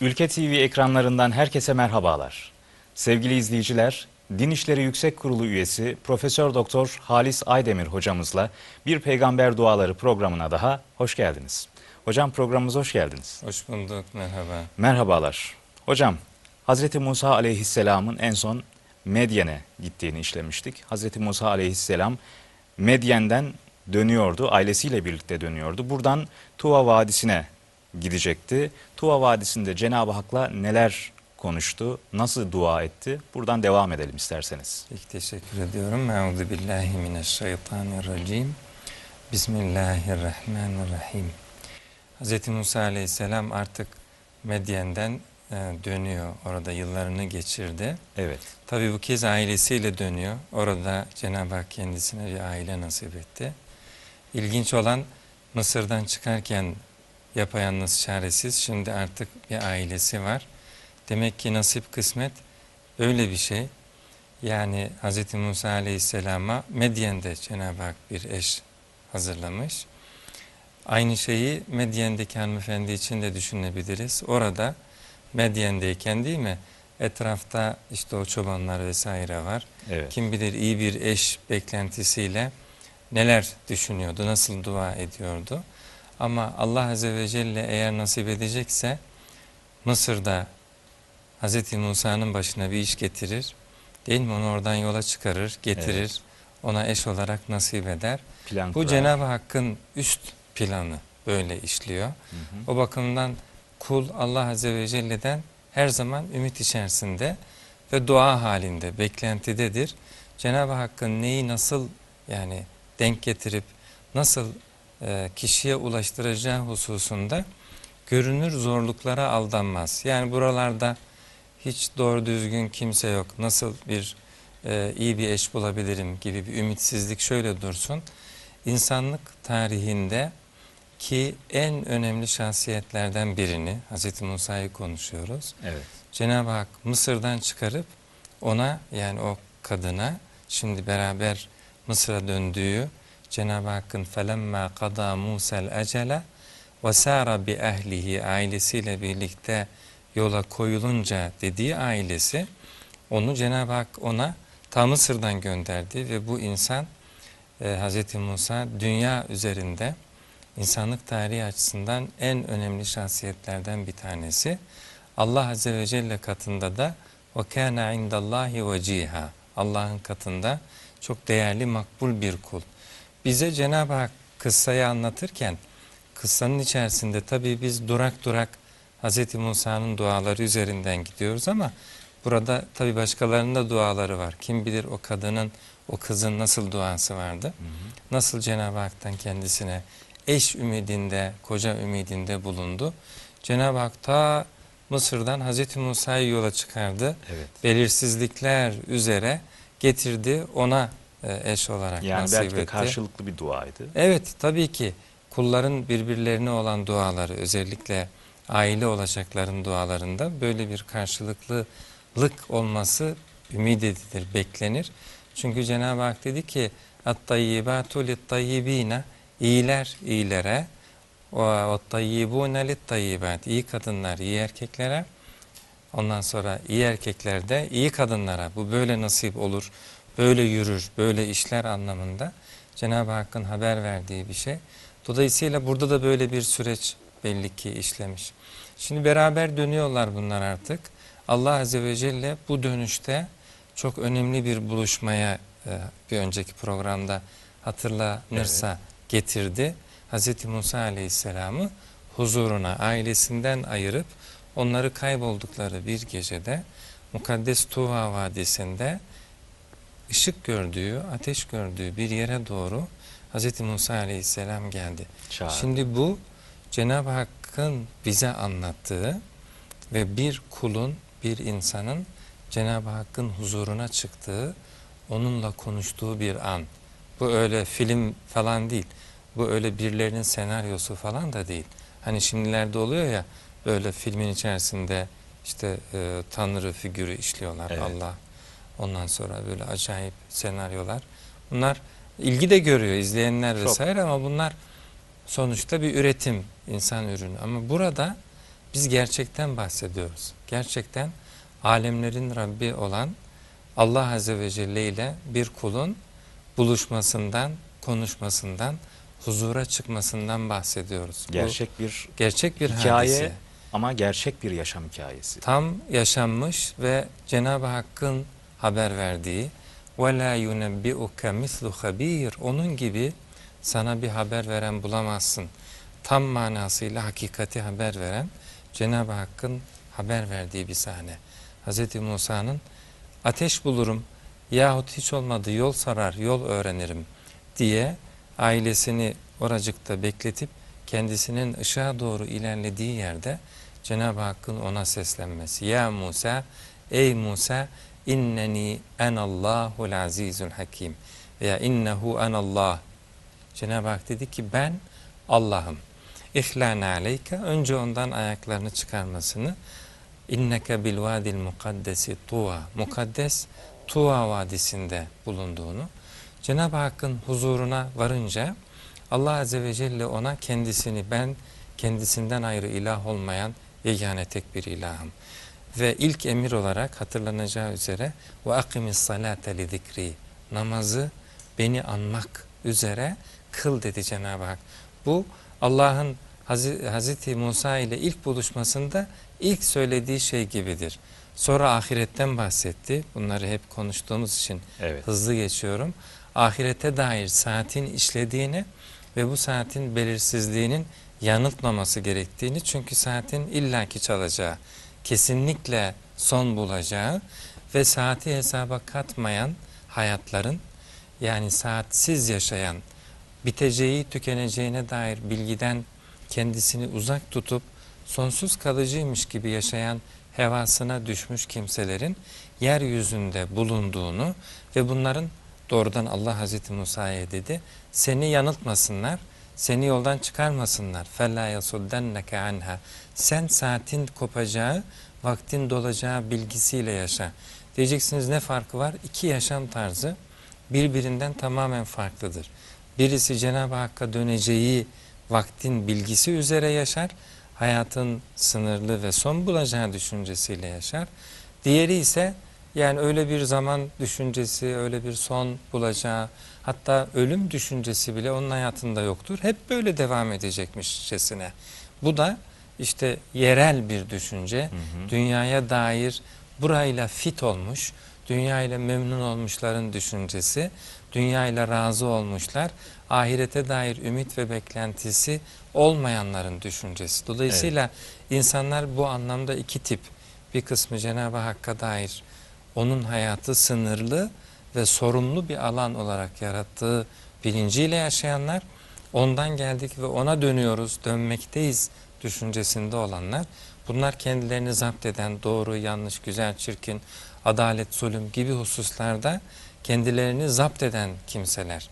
Ülke TV ekranlarından herkese merhabalar. Sevgili izleyiciler, Din İşleri Yüksek Kurulu üyesi Profesör Doktor Halis Aydemir hocamızla Bir Peygamber Duaları programına daha hoş geldiniz. Hocam programımıza hoş geldiniz. Hoş bulduk, merhaba. Merhabalar. Hocam, Hazreti Musa Aleyhisselam'ın en son Medyen'e gittiğini işlemiştik. Hazreti Musa Aleyhisselam Medyen'den dönüyordu, ailesiyle birlikte dönüyordu. Buradan Tuva Vadisi'ne gidecekti. Tuva Vadisi'nde Cenab-ı Hak'la neler konuştu, nasıl dua etti? Buradan devam edelim isterseniz. Peki teşekkür ediyorum. Euzu billahi mineşşeytanirracim. Bismillahirrahmanirrahim. Hz. Musa aleyhisselam artık Medyen'den e, dönüyor. Orada yıllarını geçirdi. Evet. Tabi bu kez ailesiyle dönüyor. Orada Cenab-ı Hak kendisine bir aile nasip etti. İlginç olan Mısır'dan çıkarken yapayalnız çaresiz. Şimdi artık bir ailesi var. Demek ki nasip kısmet öyle bir şey. Yani Hz. Musa Aleyhisselam'a Medyen'de Cenab-ı Hak bir eş hazırlamış. Aynı şeyi Medyen'deki hanımefendi için de düşünebiliriz. Orada Medyen'deyken değil mi? Etrafta işte o çobanlar vesaire var. Evet. Kim bilir iyi bir eş beklentisiyle neler düşünüyordu, nasıl dua ediyordu. Ama Allah Azze ve Celle eğer nasip edecekse Mısır'da Hz. Musa'nın başına bir iş getirir. Değil mi? Onu oradan yola çıkarır, getirir. Evet. Ona eş olarak nasip eder. Plan Bu. Cenab-ı Hakk'ın üst planı böyle işliyor. Hı hı. O bakımdan kul Allah Azze ve Celle'den her zaman ümit içerisinde ve dua halinde, beklentidedir. Cenab-ı Hakk'ın neyi nasıl yani denk getirip nasıl kişiye ulaştıracağı hususunda görünür zorluklara aldanmaz. Yani buralarda hiç doğru düzgün kimse yok. Nasıl bir e, iyi bir eş bulabilirim gibi bir ümitsizlik şöyle dursun. İnsanlık tarihinde ki en önemli şahsiyetlerden birini Hz. Musa'yı konuşuyoruz. Evet. Cenab-ı Hak Mısır'dan çıkarıp ona yani o kadına şimdi beraber Mısır'a döndüğü Cenab-ı Hakk'ın felemma qada Musa'l ecele ve sara bi ehlihi ailesiyle birlikte yola koyulunca dediği ailesi onu Cenab-ı Hak ona ta Mısır'dan gönderdi ve bu insan e, Hz. Musa dünya üzerinde insanlık tarihi açısından en önemli şahsiyetlerden bir tanesi. Allah Azze ve Celle katında da وَكَانَ عِنْدَ اللّٰهِ وَجِيهًا Allah'ın katında çok değerli makbul bir kul. Bize Cenab-ı Hak kıssayı anlatırken kıssanın içerisinde tabii biz durak durak Hz. Musa'nın duaları üzerinden gidiyoruz ama burada tabii başkalarının da duaları var. Kim bilir o kadının, o kızın nasıl duası vardı? Hı hı. Nasıl Cenab-ı Hak'tan kendisine eş ümidinde, koca ümidinde bulundu. Cenab-ı Hak ta Mısır'dan Hz. Musa'yı yola çıkardı. Evet. Belirsizlikler üzere getirdi ona eş olarak Yani nasip belki de etti. karşılıklı bir duaydı. Evet tabii ki kulların birbirlerine olan duaları özellikle aile olacakların dualarında böyle bir karşılıklılık olması ümit edilir, beklenir. Çünkü Cenab-ı Hak dedi ki اَتْطَيِّبَاتُ لِلْطَيِّب۪ينَ İyiler iyilere وَالطَّيِّبُونَ لِلْطَيِّبَاتِ İyi kadınlar iyi erkeklere ondan sonra iyi erkekler de iyi kadınlara bu böyle nasip olur, böyle yürür, böyle işler anlamında Cenab-ı Hakk'ın haber verdiği bir şey. Dolayısıyla burada da böyle bir süreç belli ki işlemiş. Şimdi beraber dönüyorlar bunlar artık. Allah Azze ve Celle bu dönüşte çok önemli bir buluşmaya e, bir önceki programda hatırlanırsa getirdi. Hz. Musa Aleyhisselam'ı huzuruna ailesinden ayırıp onları kayboldukları bir gecede Mukaddes Tuva Vadisi'nde ışık gördüğü, ateş gördüğü bir yere doğru Hz. Musa Aleyhisselam geldi. Çağırdı. Şimdi bu Cenab-ı Hakk'ın bize anlattığı ve bir kulun, bir insanın Cenab-ı Hakk'ın huzuruna çıktığı, onunla konuştuğu bir an. Bu öyle film falan değil. Bu öyle birilerinin senaryosu falan da değil. Hani şimdilerde oluyor ya böyle filmin içerisinde işte e, Tanrı figürü işliyorlar Evet. Allah. Ondan sonra böyle acayip senaryolar. Bunlar ilgi de görüyor izleyenler Çok. vesaire ama bunlar sonuçta bir üretim insan ürünü. Ama burada Biz gerçekten bahsediyoruz. Gerçekten alemlerin Rabbi olan Allah Azze ve Celle ile bir kulun buluşmasından, konuşmasından, huzura çıkmasından bahsediyoruz. Bu Gerçek bir gerçek bir hikaye hadise. ama gerçek bir yaşam hikayesi. Tam yaşanmış ve Cenab-ı Hakk'ın haber verdiği ve la yunebbi'uke mislu habir onun gibi sana bir haber veren bulamazsın. Tam manasıyla hakikati haber veren Cenab-ı Hakk'ın haber verdiği bir sahne. Hz. Musa'nın ateş bulurum yahut hiç olmadı yol sarar, yol öğrenirim diye ailesini oracıkta bekletip kendisinin ışığa doğru ilerlediği yerde Cenab-ı Hakk'ın ona seslenmesi. Ya Musa, ey Musa inneni enallahul azizul hakim veya innehu enallah. Cenab-ı Hak dedi ki ben Allah'ım. İhlâne aleyke önce ondan ayaklarını çıkarmasını inneke bil vadil mukaddesi tuva mukaddes Tuva vadisinde bulunduğunu Cenab-ı Hakk'ın huzuruna varınca Allah Azze ve Celle ona kendisini ben kendisinden ayrı ilah olmayan yegane tek bir ilahım. Ve ilk emir olarak hatırlanacağı üzere ve akimis salate li zikri namazı beni anmak üzere kıl dedi Cenab-ı Hak. Bu Allah'ın Haz- Hazreti Musa ile ilk buluşmasında ilk söylediği şey gibidir. Sonra ahiretten bahsetti. Bunları hep konuştuğumuz için Evet. hızlı geçiyorum. Ahirete dair saatin işlediğini ve bu saatin belirsizliğinin yanıltmaması gerektiğini çünkü saatin illaki çalacağı, kesinlikle son bulacağı ve saati hesaba katmayan hayatların yani saatsiz yaşayan, biteceği, tükeneceğine dair bilgiden kendisini uzak tutup sonsuz kalıcıymış gibi yaşayan hevasına düşmüş kimselerin yeryüzünde bulunduğunu ve bunların doğrudan Allah Hazreti Musa'ya dedi seni yanıltmasınlar, seni yoldan çıkarmasınlar. فَلَّا يَصُدَّنَّكَ عَنْهَا Sen saatin kopacağı, vaktin dolacağı bilgisiyle yaşa. Diyeceksiniz ne farkı var? İki yaşam tarzı birbirinden tamamen farklıdır. Birisi Cenab-ı Hakk'a döneceği vaktin bilgisi üzere yaşar, hayatın sınırlı ve son bulacağı düşüncesiyle yaşar. Diğeri ise yani öyle bir zaman düşüncesi, öyle bir son bulacağı, hatta ölüm düşüncesi bile onun hayatında yoktur. Hep böyle devam edecekmişçesine. Bu da işte yerel bir düşünce, Hı hı. dünyaya dair burayla fit olmuş, dünyayla memnun olmuşların düşüncesi, dünyayla razı olmuşlar, ahirete dair ümit ve beklentisi olmayanların düşüncesi. Dolayısıyla insanlar bu anlamda iki tip. Bir kısmı Cenab-ı Hakk'a dair onun hayatı sınırlı ve sorumlu bir alan olarak yarattığı bilinciyle yaşayanlar, ondan geldik ve ona dönüyoruz, dönmekteyiz düşüncesinde olanlar, bunlar kendilerini zapt eden doğru, yanlış, güzel, çirkin, adalet, zulüm gibi hususlarda kendilerini zapt eden kimseler.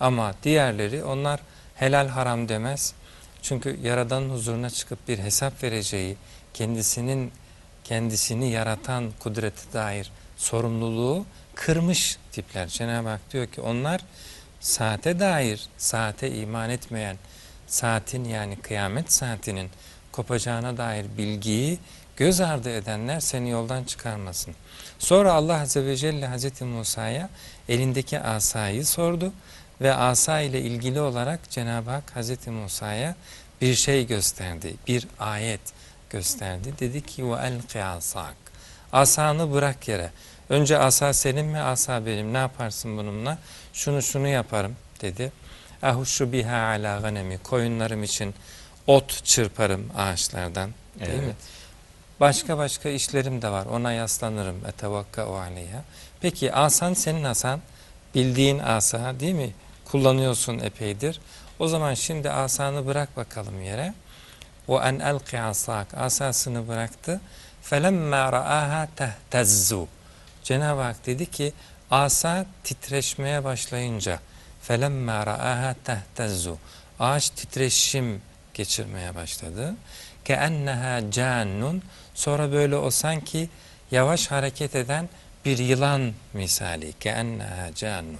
Ama diğerleri onlar helal haram demez. Çünkü Yaradan'ın huzuruna çıkıp bir hesap vereceği, kendisinin kendisini yaratan kudrete dair sorumluluğu kırmış tipler. Cenab-ı Hak diyor ki onlar saate dair, saate iman etmeyen, saatin yani kıyamet saatinin kopacağına dair bilgiyi göz ardı edenler seni yoldan çıkarmasın. Sonra Allah Azze ve Celle Hazreti Musa'ya elindeki asayı sordu ve asa ile ilgili olarak Cenab-ı Hak Hazreti Musa'ya bir şey gösterdi, bir ayet gösterdi. Dedi ki elqi asak. Asanı bırak yere. Önce asa senin mi asa benim ne yaparsın bununla? Şunu şunu yaparım dedi. Ahuşu biha ala ganemi koyunlarım için ot çırparım ağaçlardan değil Evet. mi? Başka başka işlerim de var. Ona yaslanırım. Etevakka o aleyha. Peki asan senin asan. Bildiğin asa değil mi? Kullanıyorsun epeydir. O zaman şimdi asanı bırak bakalım yere. O en elqi asak. Asasını bıraktı. Felemma ra'aha tehtezzu. Cenab-ı Hak dedi ki asa titreşmeye başlayınca felemma ra'aha tehtezzu. Ağaç titreşim geçirmeye başladı. Keenneha cannun. Sonra böyle o sanki yavaş hareket eden bir yılan misali. Keenneha cannun.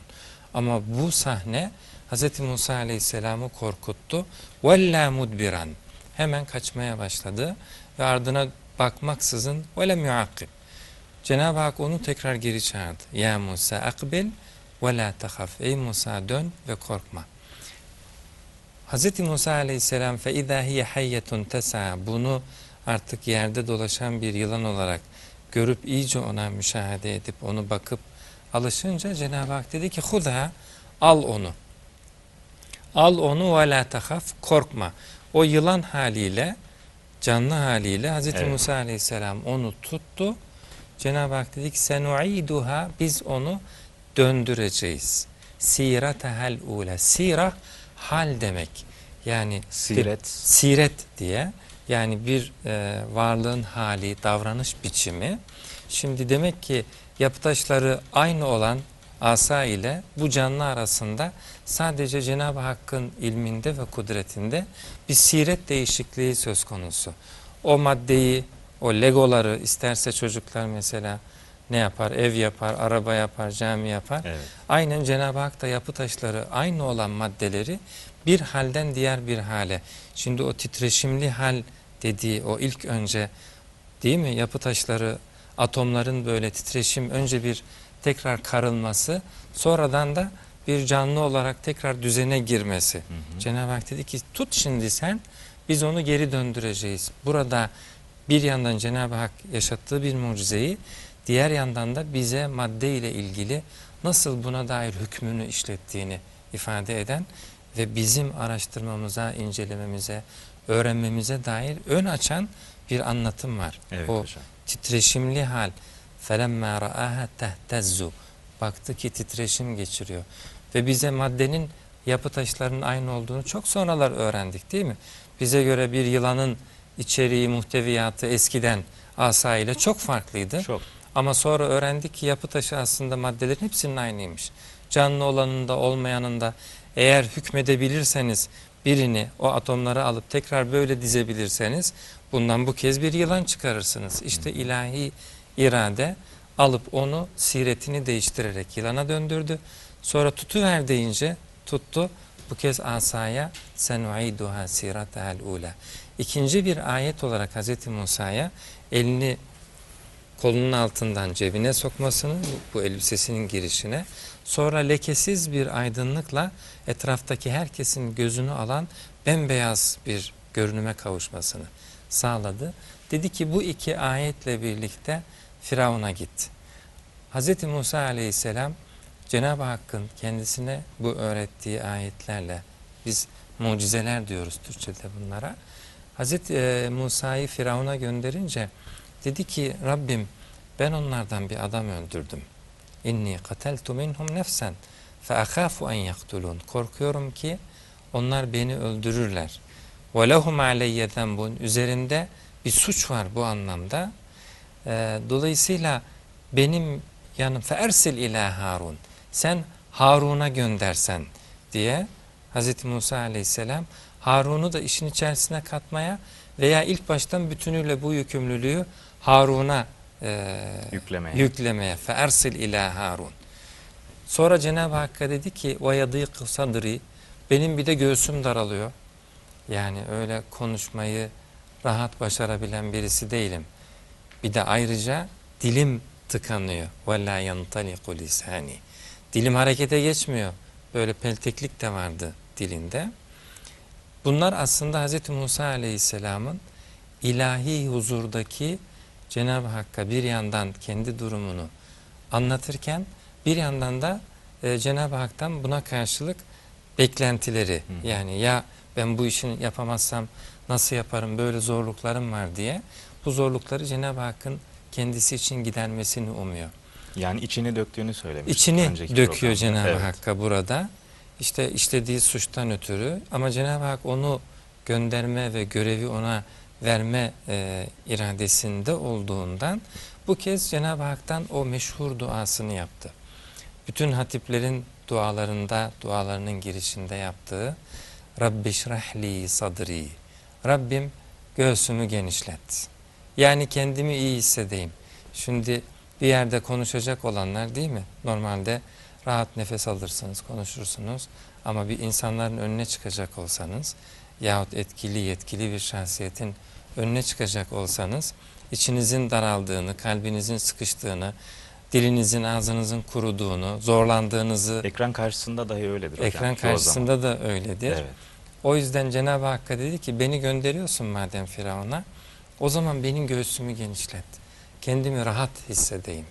Ama bu sahne Hz. Musa Aleyhisselam'ı korkuttu. Vella mudbiran. Hemen kaçmaya başladı ve ardına bakmaksızın velem yuakib. Cenab-ı Hak onu tekrar geri çağırdı. Ya Musa akbil ve la tahaf. Ey Musa dön ve korkma. Hz. Musa aleyhisselam fe izâ hiye hayyetun tes'a bunu artık yerde dolaşan bir yılan olarak görüp iyice ona müşahede edip onu bakıp alışınca Cenab-ı Hak dedi ki huda al onu. Al onu ve la tahaf korkma. O yılan haliyle canlı haliyle Hz. Evet. Musa aleyhisselam onu tuttu. Cenab-ı Hak dedi ki senu'iduha biz onu döndüreceğiz. Siratehel ule. Sirah hal demek. Yani Siret. siret diye yani bir e, varlığın hali, davranış biçimi. Şimdi demek ki yapı taşları aynı olan asa ile bu canlı arasında sadece Cenab-ı Hakk'ın ilminde ve kudretinde bir siret değişikliği söz konusu. O maddeyi, o legoları isterse çocuklar mesela ne yapar? Ev yapar, araba yapar, cami yapar. Evet. Aynen Cenab-ı Hak da yapı taşları aynı olan maddeleri bir halden diğer bir hale. Şimdi o titreşimli hal dediği o ilk önce değil mi yapı taşları atomların böyle titreşim önce bir tekrar karılması sonradan da bir canlı olarak tekrar düzene girmesi. Cenab-ı Hak dedi ki tut şimdi sen biz onu geri döndüreceğiz. Burada bir yandan Cenab-ı Hak yaşattığı bir mucizeyi diğer yandan da bize madde ile ilgili nasıl buna dair hükmünü işlettiğini ifade eden ve bizim araştırmamıza, incelememize, öğrenmemize dair ön açan bir anlatım var. Evet o hocam. titreşimli hal فَلَمَّا رَآهَا تَهْتَزُّ Baktı ki titreşim geçiriyor. Ve bize maddenin yapı taşlarının aynı olduğunu çok sonralar öğrendik değil mi? Bize göre bir yılanın içeriği, muhteviyatı eskiden asa ile çok farklıydı. Çok. Ama sonra öğrendik ki yapı taşı aslında maddelerin hepsinin aynıymış. Canlı olanın da olmayanın da eğer hükmedebilirseniz birini o atomları alıp tekrar böyle dizebilirseniz bundan bu kez bir yılan çıkarırsınız. İşte ilahi irade alıp onu siretini değiştirerek yılana döndürdü. Sonra tutuver deyince tuttu. Bu kez asaya senu'iduha siratehel ula. İkinci bir ayet olarak Hz. Musa'ya elini kolunun altından cebine sokmasını, bu elbisesinin girişine, sonra lekesiz bir aydınlıkla etraftaki herkesin gözünü alan bembeyaz bir görünüme kavuşmasını sağladı. Dedi ki bu iki ayetle birlikte Firavun'a gitti. Hz. Musa aleyhisselam Cenab-ı Hakk'ın kendisine bu öğrettiği ayetlerle biz mucizeler diyoruz Türkçe'de bunlara. Hz. e, Musa'yı Firavun'a gönderince dedi ki Rabbim ben onlardan bir adam öldürdüm. İnni kateltu minhum nefsen fe akhafu en yaktulun. Korkuyorum ki onlar beni öldürürler. Ve lehum aleyye. Üzerinde bir suç var bu anlamda. Ee, dolayısıyla benim yanım fe ersil ila Harun. Sen Harun'a göndersen diye Hz. Musa aleyhisselam Harun'u da işin içerisine katmaya veya ilk baştan bütünüyle bu yükümlülüğü Harun'a e, Yüklemeye. yüklemeye fe ersil ila Harun. Sonra Cenab-ı Hakk'a dedi ki yadîkı sadri benim bir de göğsüm daralıyor. Yani öyle konuşmayı rahat başarabilen birisi değilim. Bir de ayrıca dilim tıkanıyor. La yantaliku lisani. Dilim harekete geçmiyor. Böyle pelteklik de vardı dilinde. Bunlar aslında Hz. Musa Aleyhisselam'ın ilahi huzurdaki Cenab-ı Hakk'a bir yandan kendi durumunu anlatırken bir yandan da e, Cenab-ı Hak'tan buna karşılık beklentileri Hı. yani ya ben bu işini yapamazsam nasıl yaparım böyle zorluklarım var diye bu zorlukları Cenab-ı Hakk'ın kendisi için gidermesini umuyor. Yani içini döktüğünü söylemiş. İçini döküyor. Cenab-ı Evet. Hakk'a burada. İşte işlediği suçtan ötürü ama Cenab-ı Hak onu gönderme ve görevi ona verme e, iradesinde olduğundan bu kez Cenab-ı Hak'tan o meşhur duasını yaptı. Bütün hatiplerin dualarında, dualarının girişinde yaptığı Rabbi şrahli sadri. Rabbim göğsümü genişlet. Yani kendimi iyi hissedeyim. Şimdi bir yerde konuşacak olanlar değil mi? Normalde rahat nefes alırsınız, konuşursunuz. Ama bir insanların önüne çıkacak olsanız yahut etkili, yetkili bir şahsiyetin önüne çıkacak olsanız içinizin daraldığını, kalbinizin sıkıştığını, dilinizin ağzınızın kuruduğunu, zorlandığınızı Ekran karşısında dahi öyledir hocam. ekran karşısında da öyledir. Evet. O yüzden Cenab-ı Hakk'a dedi ki beni gönderiyorsun madem Firavun'a o zaman benim göğsümü genişlet. Kendimi rahat hissedeyim.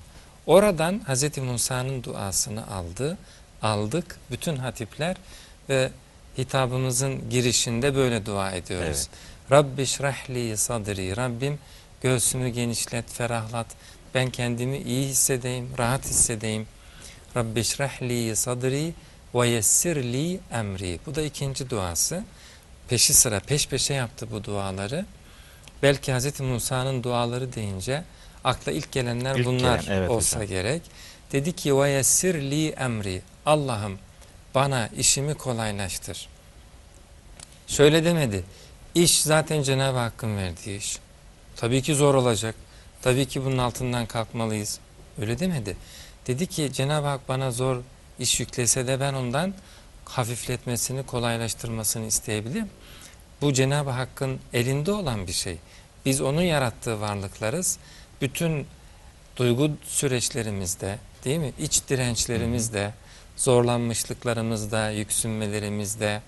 Oradan Hz. Musa'nın duasını aldı, aldık bütün hatipler ve hitabımızın girişinde böyle dua ediyoruz. Evet. Rabbi şrahli sadri, Rabbim göğsümü genişlet, ferahlat. Ben kendimi iyi hissedeyim, rahat hissedeyim. Rabbi şrahli sadri ve yessirli emri. Bu da ikinci duası. Peşi sıra peş peşe yaptı bu duaları. Belki Hz. Musa'nın duaları deyince akla ilk gelenler İlk bunlar gelen, evet olsa hocam. gerek. Dedi ki ve yessirli emri. Allah'ım bana işimi kolaylaştır. Şöyle demedi. İş zaten Cenab-ı Hakk'ın verdiği iş. Tabii ki zor olacak. Tabii ki bunun altından kalkmalıyız. Öyle demedi. Dedi ki Cenab-ı Hak bana zor iş yüklese de ben ondan hafifletmesini, kolaylaştırmasını isteyebilirim. Bu Cenab-ı Hakk'ın elinde olan bir şey. Biz onun yarattığı varlıklarız. Bütün duygu süreçlerimizde, değil mi? İç dirençlerimizde, zorlanmışlıklarımızda, yüksünmelerimizde,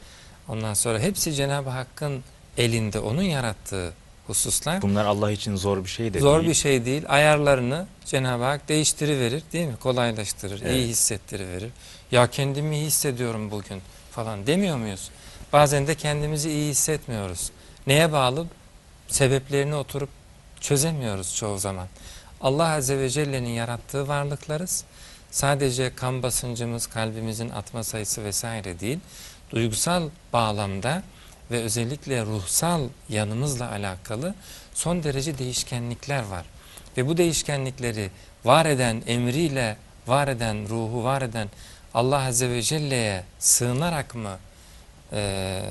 ondan sonra hepsi Cenab-ı Hakk'ın elinde, onun yarattığı hususlar. Bunlar Allah için zor bir şey de Zor değil. bir şey değil. Ayarlarını Cenab-ı Hak değiştiriverir değil mi? Kolaylaştırır, Evet. iyi hissettiriverir. Ya kendimi iyi hissediyorum bugün falan demiyor muyuz? Bazen de kendimizi iyi hissetmiyoruz. Neye bağlı? Sebeplerini oturup çözemiyoruz çoğu zaman. Allah Azze ve Celle'nin yarattığı varlıklarız. Sadece kan basıncımız, kalbimizin atma sayısı vesaire değil. Duygusal bağlamda ve özellikle ruhsal yanımızla alakalı son derece değişkenlikler var. Ve bu değişkenlikleri var eden emriyle, var eden ruhu, var eden Allah Azze ve Celle'ye sığınarak mı e,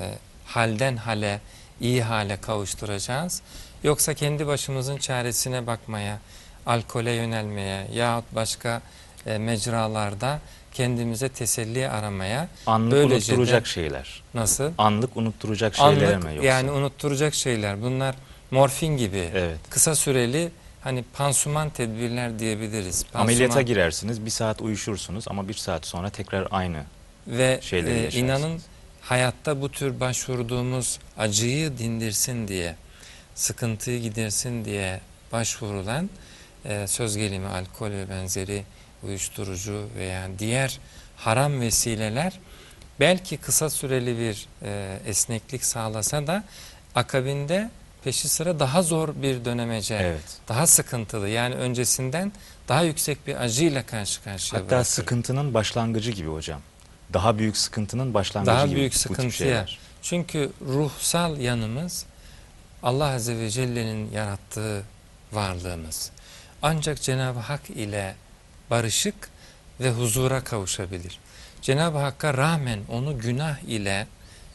halden hale, iyi hale kavuşturacağız? Yoksa kendi başımızın çaresine bakmaya, alkole yönelmeye yahut başka e, mecralarda kendimize teselli aramaya Anlık Böylece de- unutturacak şeyler. nasıl? Anlık unutturacak şeyler Anlık mi yoksa? yani unutturacak şeyler. Bunlar morfin gibi Evet. kısa süreli hani pansuman tedbirler diyebiliriz. Pansuman Ameliyata girersiniz, bir saat uyuşursunuz ama bir saat sonra tekrar aynı. ve şeyleri e, yaşarsınız. inanın hayatta bu tür başvurduğumuz acıyı dindirsin diye, sıkıntıyı gidersin diye başvurulan e, söz gelimi alkol ve benzeri uyuşturucu veya diğer haram vesileler belki kısa süreli bir e, esneklik sağlasa da akabinde peşi sıra daha zor bir dönemece, Evet. daha sıkıntılı yani öncesinden daha yüksek bir acıyla karşı karşıya Hatta bırakır. sıkıntının başlangıcı gibi hocam. Daha büyük sıkıntının başlangıcı Daha gibi büyük bu tip sıkıntıya. şeyler. Çünkü ruhsal yanımız Allah Azze ve Celle'nin yarattığı varlığımız. Ancak Cenab-ı Hak ile barışık ve huzura kavuşabilir. Cenab-ı Hakk'a rağmen onu günah ile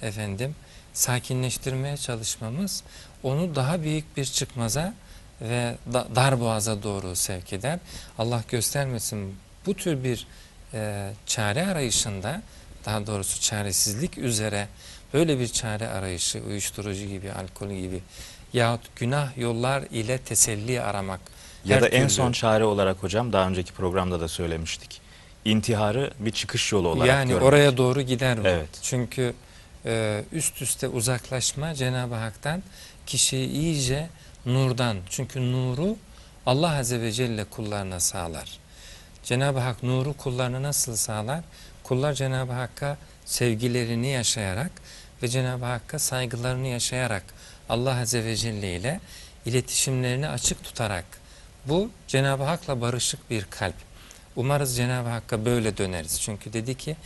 efendim sakinleştirmeye çalışmamız onu daha büyük bir çıkmaza ve da, darboğaza doğru sevk eder. Allah göstermesin bu tür bir e, çare arayışında daha doğrusu çaresizlik üzere böyle bir çare arayışı uyuşturucu gibi, alkol gibi yahut günah yollar ile teselli aramak. Ya da en son çare olarak hocam daha önceki programda da söylemiştik. İntiharı bir çıkış yolu olarak yani görmek. oraya doğru gider bu. Evet. Çünkü e, üst üste uzaklaşma Cenab-ı Hak'tan kişiyi iyice nurdan çünkü nuru Allah Azze ve Celle kullarına sağlar. Cenab-ı Hak nuru kullarına nasıl sağlar? Kullar Cenab-ı Hakk'a sevgilerini yaşayarak ve Cenab-ı Hakk'a saygılarını yaşayarak Allah Azze ve Celle ile iletişimlerini açık tutarak bu Cenab-ı Hak'la barışık bir kalp. Umarız Cenab-ı Hakk'a böyle döneriz. Çünkü dedi ki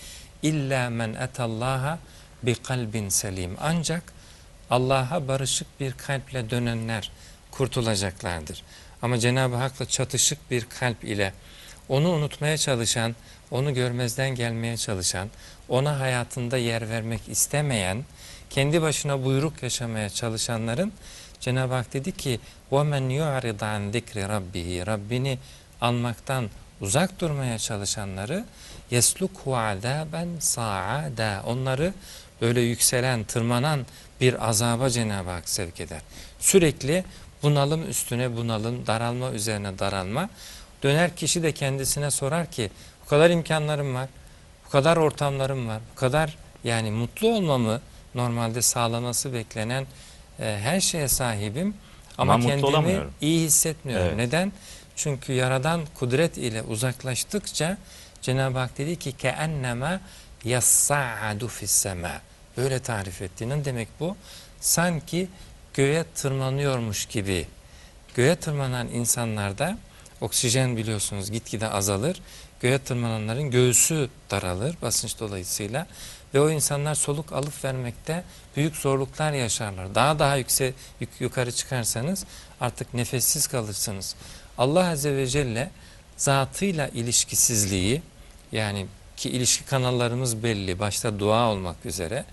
illa men etallaha bi kalbin selim. Ancak Allah'a barışık bir kalple dönenler kurtulacaklardır. Ama Cenab-ı Hak'la çatışık bir kalp ile onu unutmaya çalışan, onu görmezden gelmeye çalışan, ona hayatında yer vermek istemeyen, kendi başına buyruk yaşamaya çalışanların Cenab-ı Hak dedi ki وَمَنْ يُعْرِضَ عَنْ ذِكْرِ رَبِّهِ Rabbini anmaktan uzak durmaya çalışanları يَسْلُكْهُ عَذَابًا صَعَدًا Onları böyle yükselen, tırmanan bir azaba Cenab-ı Hak sevk eder. Sürekli bunalım üstüne bunalım, daralma üzerine daralma. Döner kişi de kendisine sorar ki bu kadar imkanlarım var, bu kadar ortamlarım var, bu kadar yani mutlu olmamı normalde sağlaması beklenen e, her şeye sahibim ama, Ama kendimi iyi hissetmiyorum. Evet. Neden? Çünkü yaradan kudret ile uzaklaştıkça Cenab-ı Hak dedi ki keennema yassa'adu fissema. Böyle tarif ettiğinin demek bu. Sanki göğe tırmanıyormuş gibi. Göğe tırmanan insanlarda oksijen biliyorsunuz gitgide azalır. Göğe tırmananların göğsü daralır basınç dolayısıyla ve o insanlar soluk alıp vermekte büyük zorluklar yaşarlar. Daha daha yükse, yuk- yukarı çıkarsanız artık nefessiz kalırsınız. Allah Azze ve Celle zatıyla ilişkisizliği yani ki ilişki kanallarımız belli başta dua olmak üzere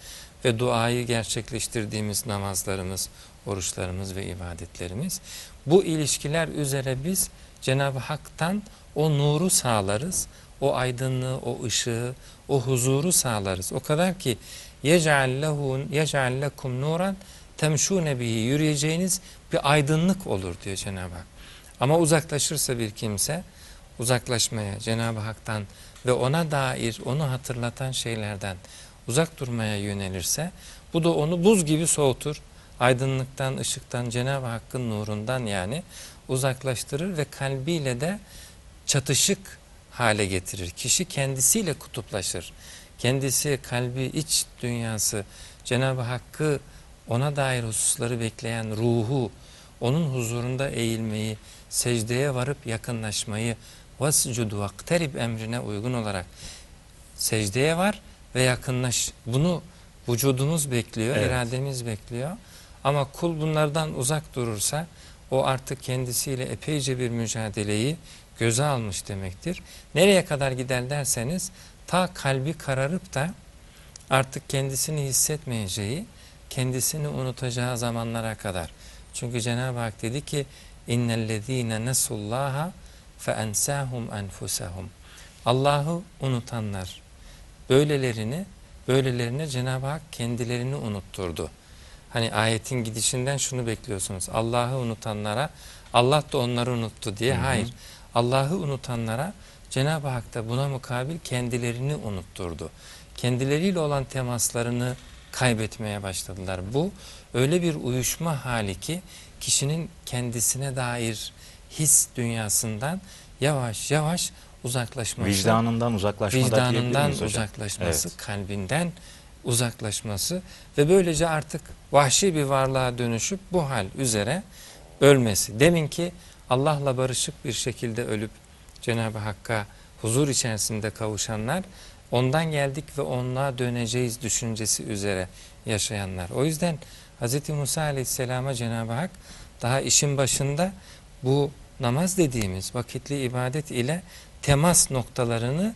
ve duayı gerçekleştirdiğimiz namazlarımız, oruçlarımız ve ibadetlerimiz bu ilişkiler üzere biz Cenab-ı Hak'tan o nuru sağlarız, o aydınlığı, o ışığı, o huzuru sağlarız. O kadar ki يَجْعَلْ لَهُ يَجْعَلْ لَكُمْ نُورًا temşûne bihi yürüyeceğiniz bir aydınlık olur diyor Cenab-ı Hak. Ama uzaklaşırsa bir kimse uzaklaşmaya Cenab-ı Hak'tan ve ona dair onu hatırlatan şeylerden uzak durmaya yönelirse bu da onu buz gibi soğutur. Aydınlıktan, ışıktan, Cenab-ı Hakk'ın nurundan yani uzaklaştırır ve kalbiyle de çatışık hale getirir. Kişi kendisiyle kutuplaşır. Kendisi, kalbi, iç dünyası, Cenab-ı Hakk'ı ona dair hususları bekleyen ruhu, onun huzurunda eğilmeyi, secdeye varıp yakınlaşmayı, vascudu vakterib emrine uygun olarak secdeye var ve yakınlaş. Bunu vücudumuz bekliyor, Evet. irademiz bekliyor. Ama kul bunlardan uzak durursa o artık kendisiyle epeyce bir mücadeleyi göze almış demektir. Nereye kadar gider derseniz ta kalbi kararıp da artık kendisini hissetmeyeceği, kendisini unutacağı zamanlara kadar. Çünkü Cenab-ı Hak dedi ki innellezîne nesullâha feensâhum enfusahum. Allah'ı unutanlar böylelerini böylelerine Cenab-ı Hak kendilerini unutturdu. Hani ayetin gidişinden şunu bekliyorsunuz. Allah'ı unutanlara Allah da onları unuttu diye. Hı hı. Hayır. Allah'ı unutanlara Cenab-ı Hak da buna mukabil kendilerini unutturdu. Kendileriyle olan temaslarını kaybetmeye başladılar. Bu öyle bir uyuşma hali ki kişinin kendisine dair his dünyasından yavaş yavaş uzaklaşması. Vicdanından uzaklaşma vicdanından uzaklaşması, Evet. kalbinden uzaklaşması ve böylece artık vahşi bir varlığa dönüşüp bu hal üzere ölmesi. Demin ki Allah'la barışık bir şekilde ölüp Cenab-ı Hakk'a huzur içerisinde kavuşanlar ondan geldik ve onluğa döneceğiz düşüncesi üzere yaşayanlar. O yüzden Hz. Musa Aleyhisselam'a Cenab-ı Hak daha işin başında bu namaz dediğimiz vakitli ibadet ile temas noktalarını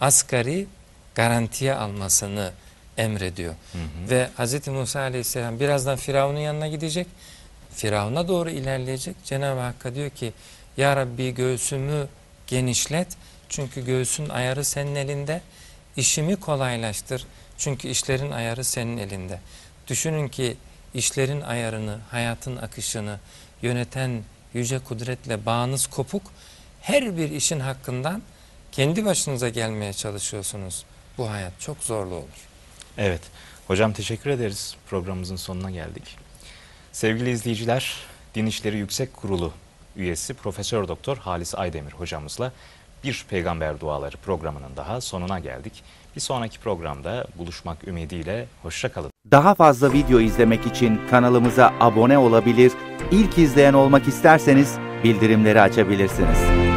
asgari garantiye almasını emrediyor. Hı hı. Ve Hz. Musa Aleyhisselam birazdan Firavun'un yanına gidecek. Firavun'a doğru ilerleyecek. Cenab-ı Hakk'a diyor ki Ya Rabbi göğsümü genişlet. Çünkü göğsün ayarı senin elinde. İşimi kolaylaştır. Çünkü işlerin ayarı senin elinde. Düşünün ki işlerin ayarını, hayatın akışını yöneten yüce kudretle bağınız kopuk. Her bir işin hakkından kendi başınıza gelmeye çalışıyorsunuz. Bu hayat çok zorlu olur. Evet. Hocam teşekkür ederiz. Programımızın sonuna geldik. Sevgili izleyiciler, Din İşleri Yüksek Kurulu üyesi Profesör Doktor Halis Aydemir hocamızla bir peygamber duaları programının daha sonuna geldik. Bir sonraki programda buluşmak ümidiyle hoşça kalın. Daha fazla video izlemek için kanalımıza abone olabilir, ilk izleyen olmak isterseniz bildirimleri açabilirsiniz.